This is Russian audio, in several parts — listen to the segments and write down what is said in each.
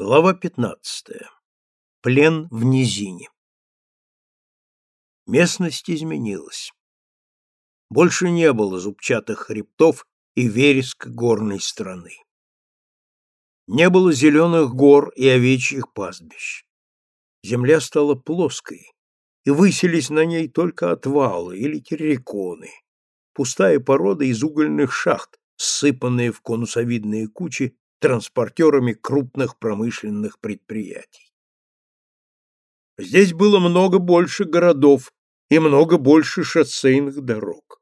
Глава 15. Плен в низине. Местность изменилась. Больше не было зубчатых хребтов и вереск горной страны. Не было зеленых гор и овечьих пастбищ. Земля стала плоской, и высились на ней только отвалы или терриконы, пустая порода из угольных шахт, ссыпанные в конусовидные кучи транспортерами крупных промышленных предприятий. Здесь было много больше городов и много больше шоссейных дорог.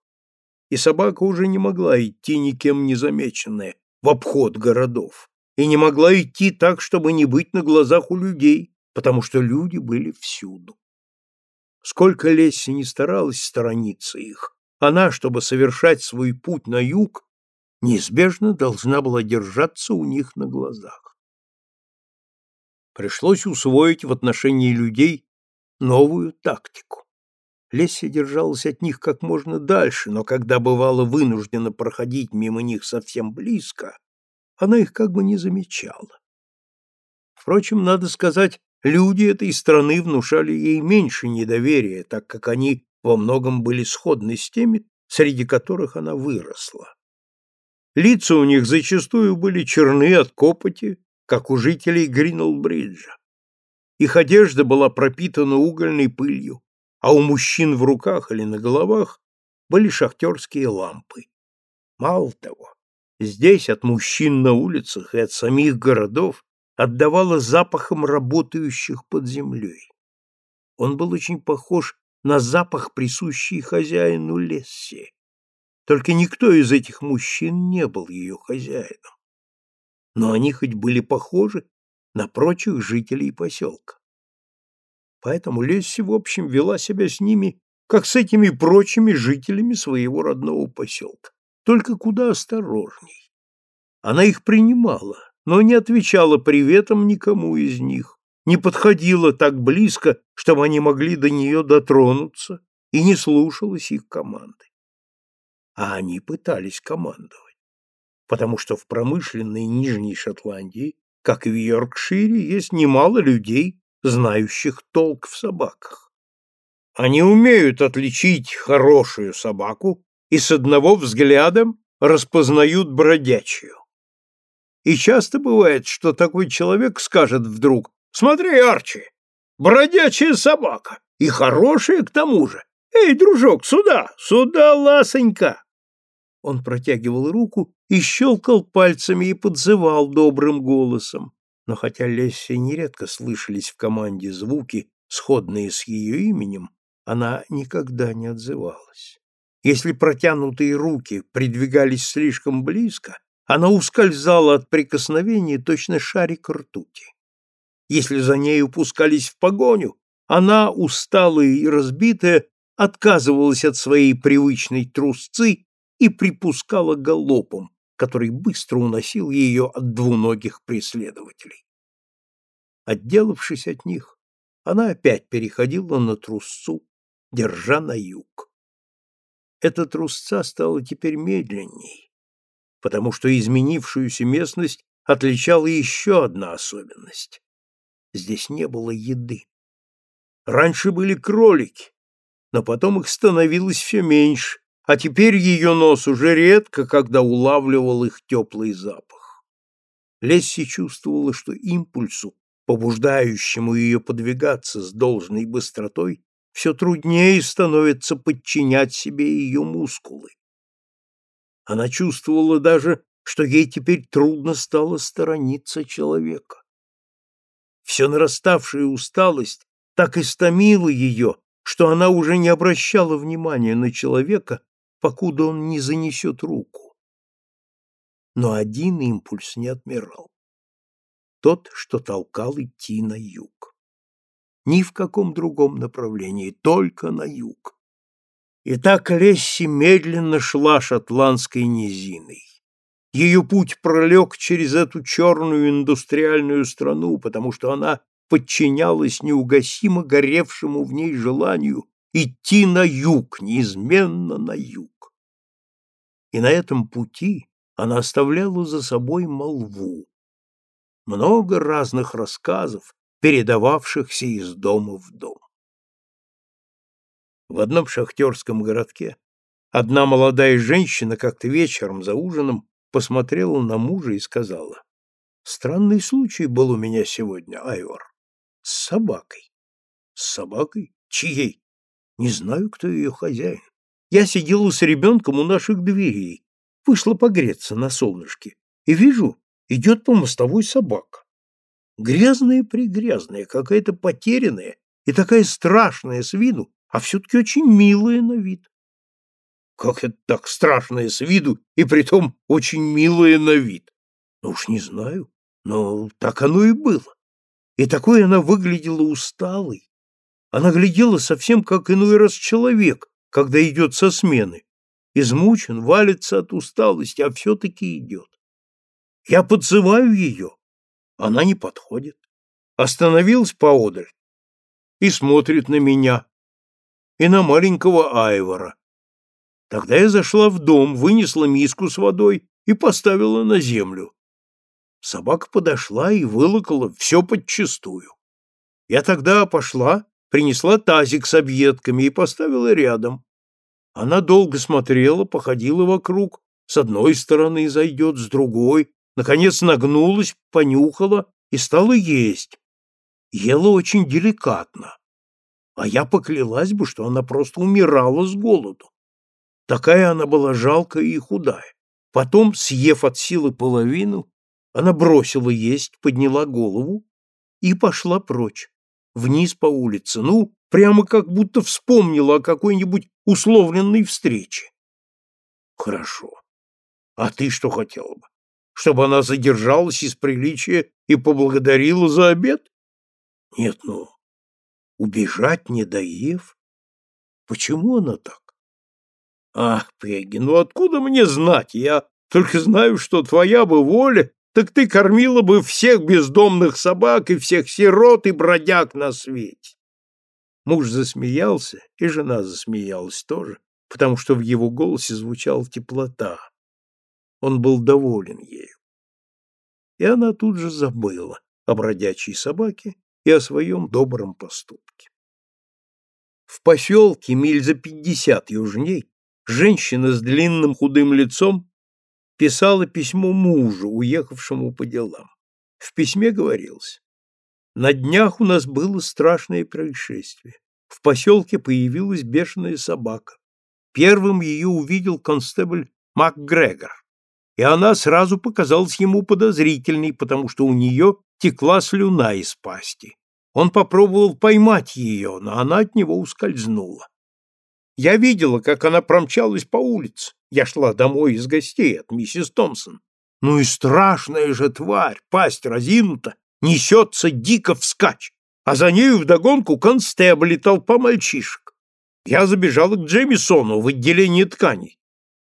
И собака уже не могла идти никем не замеченная в обход городов, и не могла идти так, чтобы не быть на глазах у людей, потому что люди были всюду. Сколько Лесси не старалась сторониться их, она, чтобы совершать свой путь на юг, неизбежно должна была держаться у них на глазах. Пришлось усвоить в отношении людей новую тактику. Леся держалась от них как можно дальше, но когда бывало вынуждена проходить мимо них совсем близко, она их как бы не замечала. Впрочем, надо сказать, люди этой страны внушали ей меньше недоверия, так как они во многом были сходны с теми, среди которых она выросла. Лица у них зачастую были черны от копоти, как у жителей Гринелл-бриджа. Их одежда была пропитана угольной пылью, а у мужчин в руках или на головах были шахтерские лампы. Мало того, здесь от мужчин на улицах и от самих городов отдавало запахом работающих под землей. Он был очень похож на запах, присущий хозяину Лесси. Только никто из этих мужчин не был ее хозяином. Но они хоть были похожи на прочих жителей поселка. Поэтому Лесси, в общем, вела себя с ними, как с этими прочими жителями своего родного поселка, только куда осторожней. Она их принимала, но не отвечала приветом никому из них, не подходила так близко, чтобы они могли до нее дотронуться, и не слушалась их команды а они пытались командовать. Потому что в промышленной Нижней Шотландии, как и в Йоркшире, есть немало людей, знающих толк в собаках. Они умеют отличить хорошую собаку и с одного взгляда распознают бродячую. И часто бывает, что такой человек скажет вдруг «Смотри, Арчи, бродячая собака, и хорошая к тому же. Эй, дружок, сюда, сюда, ласонька!» Он протягивал руку и щелкал пальцами и подзывал добрым голосом. Но хотя Лессе нередко слышались в команде звуки, сходные с ее именем, она никогда не отзывалась. Если протянутые руки придвигались слишком близко, она ускользала от прикосновения точно шарик ртути. Если за ней упускались в погоню, она, усталая и разбитая, отказывалась от своей привычной трусцы и припускала галопом, который быстро уносил ее от двуногих преследователей. Отделавшись от них, она опять переходила на трусцу, держа на юг. Эта трусца стала теперь медленней, потому что изменившуюся местность отличала еще одна особенность. Здесь не было еды. Раньше были кролики, но потом их становилось все меньше, а теперь ее нос уже редко, когда улавливал их теплый запах. Лесси чувствовала, что импульсу, побуждающему ее подвигаться с должной быстротой, все труднее становится подчинять себе ее мускулы. Она чувствовала даже, что ей теперь трудно стало сторониться человека. Все нараставшая усталость так истомила ее, что она уже не обращала внимания на человека, покуда он не занесет руку. Но один импульс не отмирал. Тот, что толкал идти на юг. Ни в каком другом направлении, только на юг. И так Лесси медленно шла шотландской низиной. Ее путь пролег через эту черную индустриальную страну, потому что она подчинялась неугасимо горевшему в ней желанию идти на юг, неизменно на юг. И на этом пути она оставляла за собой молву. много разных рассказов, передававшихся из дома в дом. В одном шахтерском городке одна молодая женщина как-то вечером за ужином посмотрела на мужа и сказала, «Странный случай был у меня сегодня, Айвор, с собакой». «С собакой? Чьей?» «Не знаю, кто ее хозяин. Я сидела с ребенком у наших дверей, вышла погреться на солнышке, и вижу, идет по мостовой собака. Грязная-прегрязная, какая-то потерянная и такая страшная с виду, а все-таки очень милая на вид. Как это так страшная с виду и притом очень милая на вид? Ну уж не знаю, но так оно и было. И такой она выглядела усталой. Она глядела совсем как иной раз человек, когда идет со смены. Измучен, валится от усталости, а все-таки идет. Я подзываю ее. Она не подходит. Остановилась поодаль и смотрит на меня и на маленького Айвора. Тогда я зашла в дом, вынесла миску с водой и поставила на землю. Собака подошла и вылокала все подчистую. Я тогда пошла, принесла тазик с объедками и поставила рядом. Она долго смотрела, походила вокруг, с одной стороны зайдет, с другой, наконец нагнулась, понюхала и стала есть. Ела очень деликатно. А я поклялась бы, что она просто умирала с голоду. Такая она была жалкая и худая. Потом, съев от силы половину, она бросила есть, подняла голову и пошла прочь, вниз по улице, ну, прямо как будто вспомнила о какой-нибудь условленной встрече. Хорошо. А ты что хотела бы? Чтобы она задержалась из приличия и поблагодарила за обед? Нет, ну, убежать, не доев? Почему она так? Ах, Пегги, ну откуда мне знать? Я только знаю, что твоя бы воля, так ты кормила бы всех бездомных собак и всех сирот и бродяг на свете. Муж засмеялся, и жена засмеялась тоже, потому что в его голосе звучала теплота. Он был доволен ею. И она тут же забыла о бродячей собаке и о своем добром поступке. В поселке миль за пятьдесят южней женщина с длинным худым лицом писала письмо мужу, уехавшему по делам. В письме говорилось, «На днях у нас было страшное происшествие. В поселке появилась бешеная собака. Первым ее увидел констебль МакГрегор, и она сразу показалась ему подозрительной, потому что у нее текла слюна из пасти. Он попробовал поймать ее, но она от него ускользнула. Я видела, как она промчалась по улице. Я шла домой из гостей от миссис Томпсон. Ну и страшная же тварь, пасть разинута, несется дико вскачь, а за нею вдогонку констебль и толпа мальчишек. Я забежала к Джемисону в отделение тканей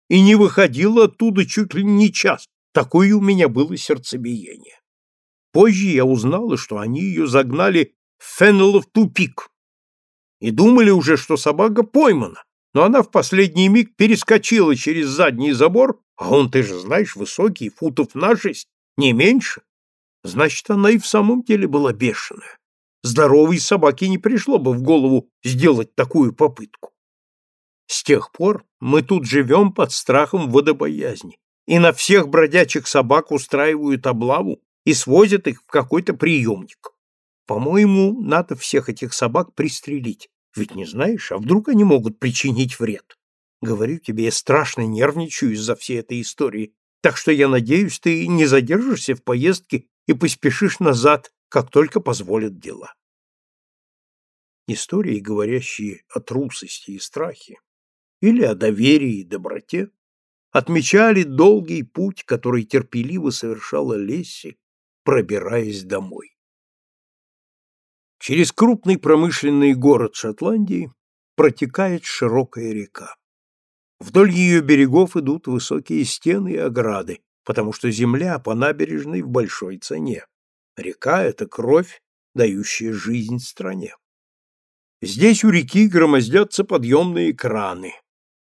и не выходила оттуда чуть ли не час. Такое у меня было сердцебиение. Позже я узнала, что они ее загнали в Феннелов тупик, и думали уже, что собака поймана, но она в последний миг перескочила через задний забор, а он, ты же знаешь, высокий, футов на шесть, не меньше. Значит, она и в самом деле была бешеная. Здоровой собаке не пришло бы в голову сделать такую попытку. С тех пор мы тут живем под страхом водобоязни, и на всех бродячих собак устраивают облаву и свозят их в какой-то приемник. По-моему, надо всех этих собак пристрелить. Ведь не знаешь, а вдруг они могут причинить вред? Говорю тебе, я страшно нервничаю из-за всей этой истории, так что я надеюсь, ты не задержишься в поездке и поспешишь назад, как только позволят дела. Истории, говорящие о трусости и страхе, или о доверии и доброте, отмечали долгий путь, который терпеливо совершала Лесси, пробираясь домой. Через крупный промышленный город Шотландии протекает широкая река. Вдоль ее берегов идут высокие стены и ограды, потому что земля по набережной в большой цене. Река — это кровь, дающая жизнь стране. Здесь у реки громоздятся подъемные краны.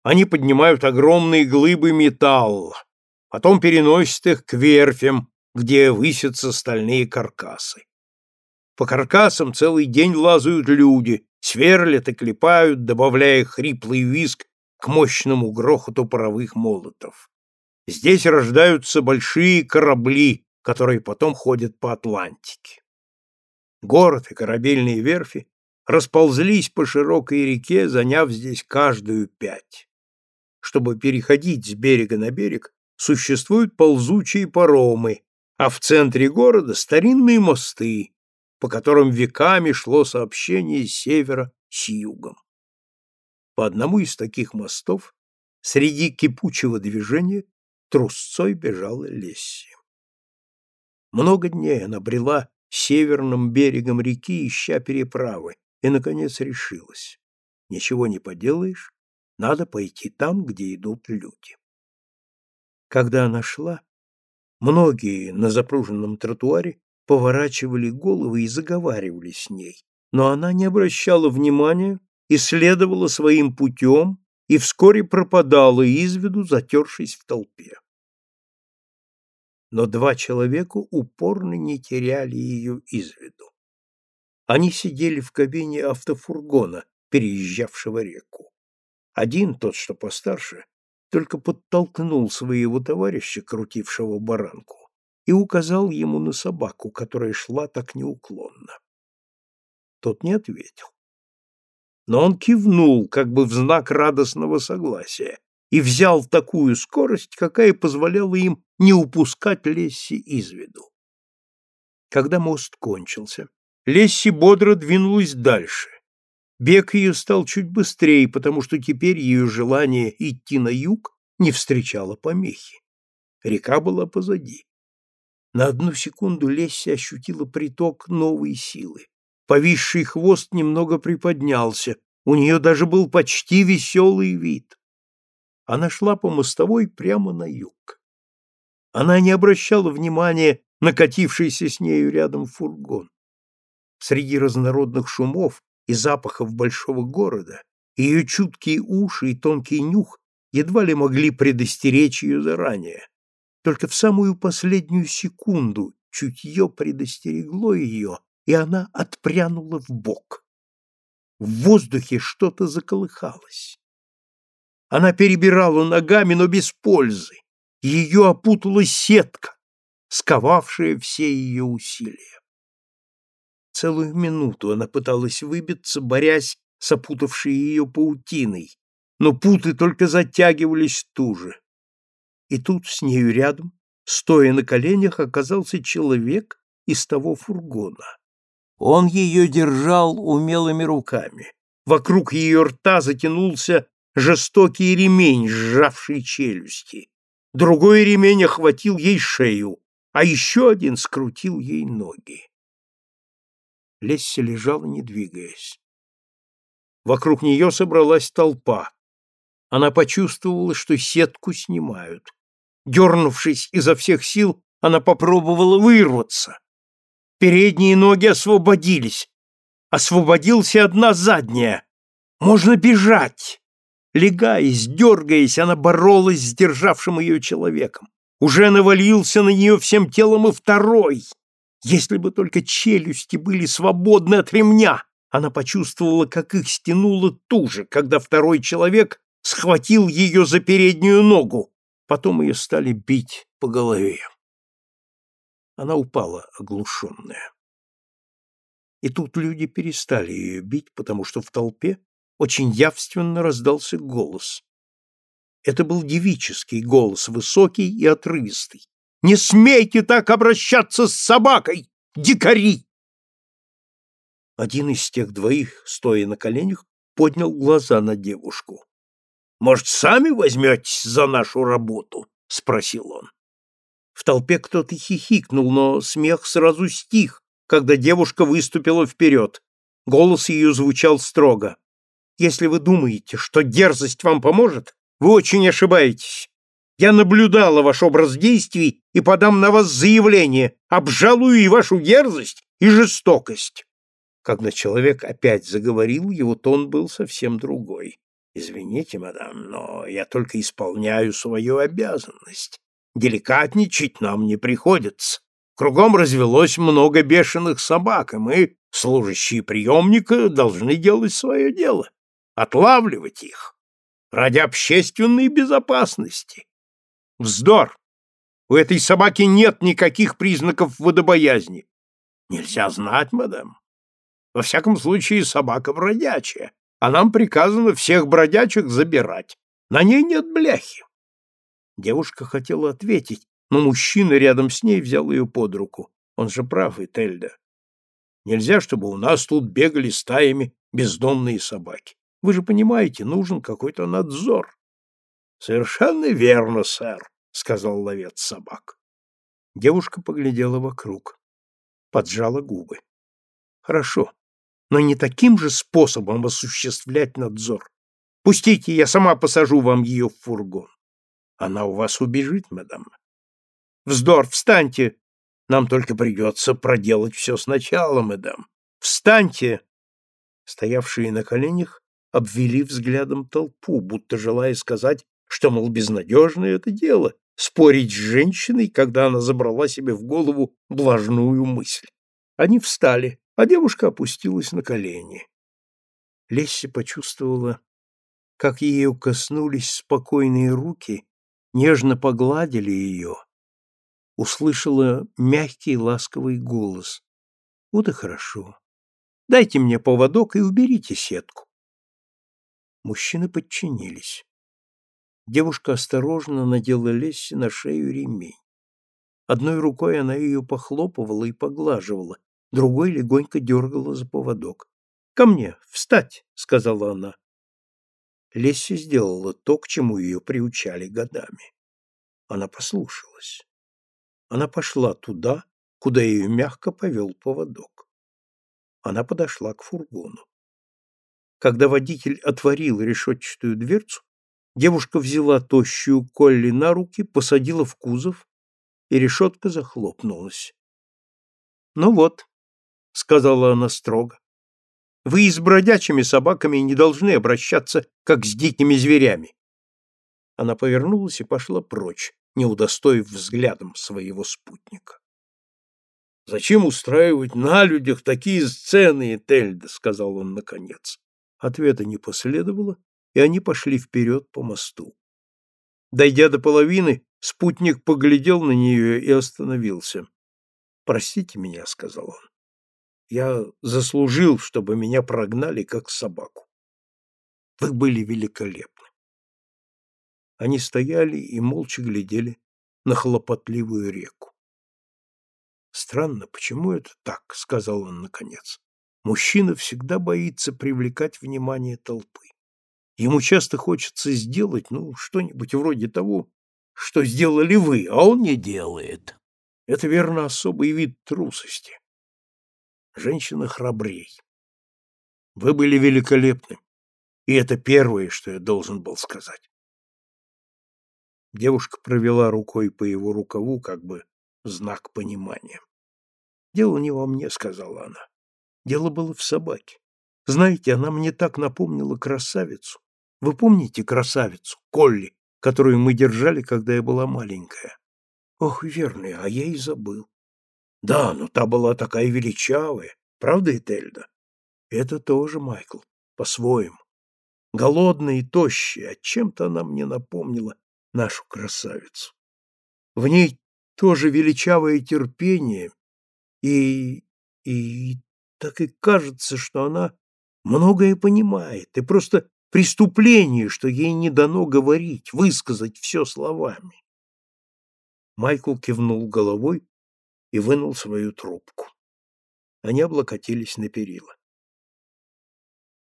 Они поднимают огромные глыбы металла, потом переносят их к верфям, где высятся стальные каркасы. По каркасам целый день лазают люди, сверлят и клепают, добавляя хриплый визг к мощному грохоту паровых молотов. Здесь рождаются большие корабли, которые потом ходят по Атлантике. Город и корабельные верфи расползлись по широкой реке, заняв здесь каждую пять. Чтобы переходить с берега на берег, существуют ползучие паромы, а в центре города старинные мосты, по которым веками шло сообщение с севера с югом. По одному из таких мостов среди кипучего движения трусцой бежала Лесси. Много дней она брела северным берегом реки, ища переправы, и, наконец, решилась. Ничего не поделаешь, надо пойти там, где идут люди. Когда она шла, многие на запруженном тротуаре поворачивали головы и заговаривали с ней, но она не обращала внимания и следовала своим путем и вскоре пропадала из виду, затершись в толпе. Но два человека упорно не теряли ее из виду. Они сидели в кабине автофургона, переезжавшего реку. Один, тот, что постарше, только подтолкнул своего товарища, крутившего баранку, и указал ему на собаку, которая шла так неуклонно. Тот не ответил. Но он кивнул, как бы в знак радостного согласия, и взял такую скорость, какая позволяла им не упускать Лесси из виду. Когда мост кончился, Лесси бодро двинулась дальше. Бег ее стал чуть быстрее, потому что теперь ее желание идти на юг не встречало помехи. Река была позади. На одну секунду Лесси ощутила приток новой силы. Повисший хвост немного приподнялся, у нее даже был почти веселый вид. Она шла по мостовой прямо на юг. Она не обращала внимания на катившийся с нею рядом фургон. Среди разнородных шумов и запахов большого города ее чуткие уши и тонкий нюх едва ли могли предостеречь ее заранее. Только в самую последнюю секунду чутье предостерегло ее, и она отпрянула в бок. В воздухе что-то заколыхалось. Она перебирала ногами, но без пользы. Ее опутала сетка, сковавшая все ее усилия. Целую минуту она пыталась выбиться, борясь с опутавшей ее паутиной, но путы только затягивались туже. И тут с нею рядом, стоя на коленях, оказался человек из того фургона. Он ее держал умелыми руками. Вокруг ее рта затянулся жестокий ремень, сжавший челюсти. Другой ремень охватил ей шею, а еще один скрутил ей ноги. Лесси лежала, не двигаясь. Вокруг нее собралась толпа. Она почувствовала, что сетку снимают. Дернувшись изо всех сил, она попробовала вырваться. Передние ноги освободились. Освободился одна задняя. Можно бежать. Легаясь, дергаясь, она боролась с державшим ее человеком. Уже навалился на нее всем телом и второй. Если бы только челюсти были свободны от ремня, она почувствовала, как их стянуло туже, когда второй человек схватил ее за переднюю ногу. Потом ее стали бить по голове. Она упала, оглушенная. И тут люди перестали ее бить, потому что в толпе очень явственно раздался голос. Это был девический голос, высокий и отрывистый. «Не смейте так обращаться с собакой, дикари!» Один из тех двоих, стоя на коленях, поднял глаза на девушку. Может, сами возьметесь за нашу работу? — спросил он. В толпе кто-то хихикнул, но смех сразу стих, когда девушка выступила вперед. Голос ее звучал строго. «Если вы думаете, что дерзость вам поможет, вы очень ошибаетесь. Я наблюдала ваш образ действий и подам на вас заявление, обжалую и вашу дерзость, и жестокость». Когда человек опять заговорил, его тон был совсем другой. Извините, мадам, но я только исполняю свою обязанность. Деликатничать нам не приходится. Кругом развелось много бешеных собак, и мы, служащие приемника, должны делать свое дело, отлавливать их ради общественной безопасности. Вздор! У этой собаки нет никаких признаков водобоязни. Нельзя знать, мадам. Во всяком случае, собака бродячая, а нам приказано всех бродячих забирать. На ней нет бляхи. Девушка хотела ответить, но мужчина рядом с ней взял ее под руку. Он же прав, Этельда. Нельзя, чтобы у нас тут бегали стаями бездомные собаки. Вы же понимаете, нужен какой-то надзор. — Совершенно верно, сэр, — сказал ловец собак. Девушка поглядела вокруг, поджала губы. — Хорошо, но не таким же способом осуществлять надзор. Пустите, я сама посажу вам ее в фургон. Она у вас убежит, мадам. Вздор, встаньте! Нам только придется проделать все сначала, мадам. Встаньте!» Стоявшие на коленях обвели взглядом толпу, будто желая сказать, что, мол, безнадежное это дело — спорить с женщиной, когда она забрала себе в голову блажную мысль. Они встали, а девушка опустилась на колени. Лесси почувствовала, как ею коснулись спокойные руки, нежно погладили ее, услышала мягкий ласковый голос. Вот и хорошо. Дайте мне поводок и уберите сетку. Мужчины подчинились. Девушка осторожно надела Лесси на шею ремень. Одной рукой она ее похлопывала и поглаживала, другой легонько дергала за поводок. «Ко мне! Встать!» — сказала она. Лесси сделала то, к чему ее приучали годами. Она послушалась. Она пошла туда, куда ее мягко повел поводок. Она подошла к фургону. Когда водитель отворил решетчатую дверцу, девушка взяла тощую Колли на руки, посадила в кузов, и решетка захлопнулась. «Ну вот», — сказала она строго, — «вы и с бродячими собаками не должны обращаться, как с дикими зверями». Она повернулась и пошла прочь, не удостоив взглядом своего спутника. «Зачем устраивать на людях такие сцены, Этельда?» — сказал он наконец. Ответа не последовало, и они пошли вперед по мосту. Дойдя до половины, спутник поглядел на нее и остановился. «Простите меня», — сказал он. «Я заслужил, чтобы меня прогнали, как собаку. Вы были великолепны. Они стояли и молча глядели на хлопотливую реку. «Странно, почему это так?» — сказал он наконец. «Мужчина всегда боится привлекать внимание толпы. Ему часто хочется сделать, ну, что-нибудь вроде того, что сделали вы, а он не делает. Это, верно, особый вид трусости. Женщина храбрей. Вы были великолепны, и это первое, что я должен был сказать. Девушка провела рукой по его рукаву, как бы знак понимания. «Дело не во мне», — сказала она. «Дело было в собаке. Знаете, она мне так напомнила красавицу. Вы помните красавицу, Колли, которую мы держали, когда я была маленькая? Ох, верно, а я и забыл. Да, но та была такая величавая, правда, Этельда? Это тоже, Майкл, по-своему. Голодная и тощая, а чем-то она мне напомнила нашу красавицу. В ней тоже величавое терпение, и... и так и кажется, что она многое понимает, и просто преступление, что ей не дано говорить, высказать все словами. Майкл кивнул головой и вынул свою трубку. Они облокотились на перила.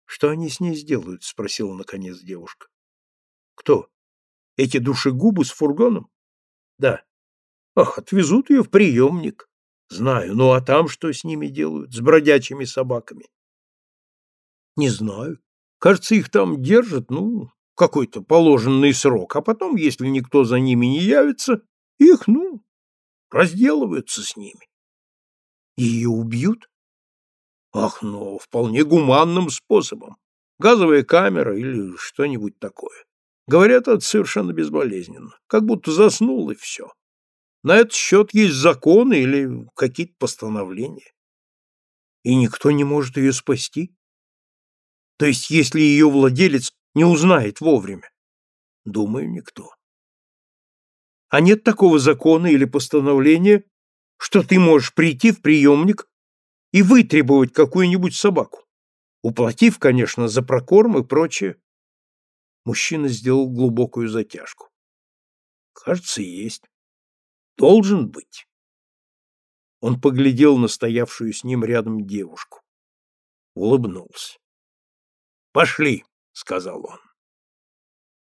«Что они с ней сделают?» — спросила наконец девушка. «Кто?» Эти душегубы с фургоном? Да. Ах, отвезут ее в приемник. Знаю. Ну а там что с ними делают? С бродячими собаками? Не знаю. Кажется, их там держат, ну, какой-то положенный срок, а потом, если никто за ними не явится, их, ну, разделываются с ними. Ее убьют? Ах, ну, вполне гуманным способом. Газовая камера или что-нибудь такое. Говорят, это совершенно безболезненно, как будто заснул и все. На этот счет есть законы или какие-то постановления. И никто не может ее спасти? То есть, если ее владелец не узнает вовремя? Думаю, никто. А нет такого закона или постановления, что ты можешь прийти в приемник и вытребовать какую-нибудь собаку, уплатив, конечно, за прокорм и прочее. Мужчина сделал глубокую затяжку. Кажется, есть. Должен быть. Он поглядел на стоявшую с ним рядом девушку. Улыбнулся. «Пошли», — сказал он.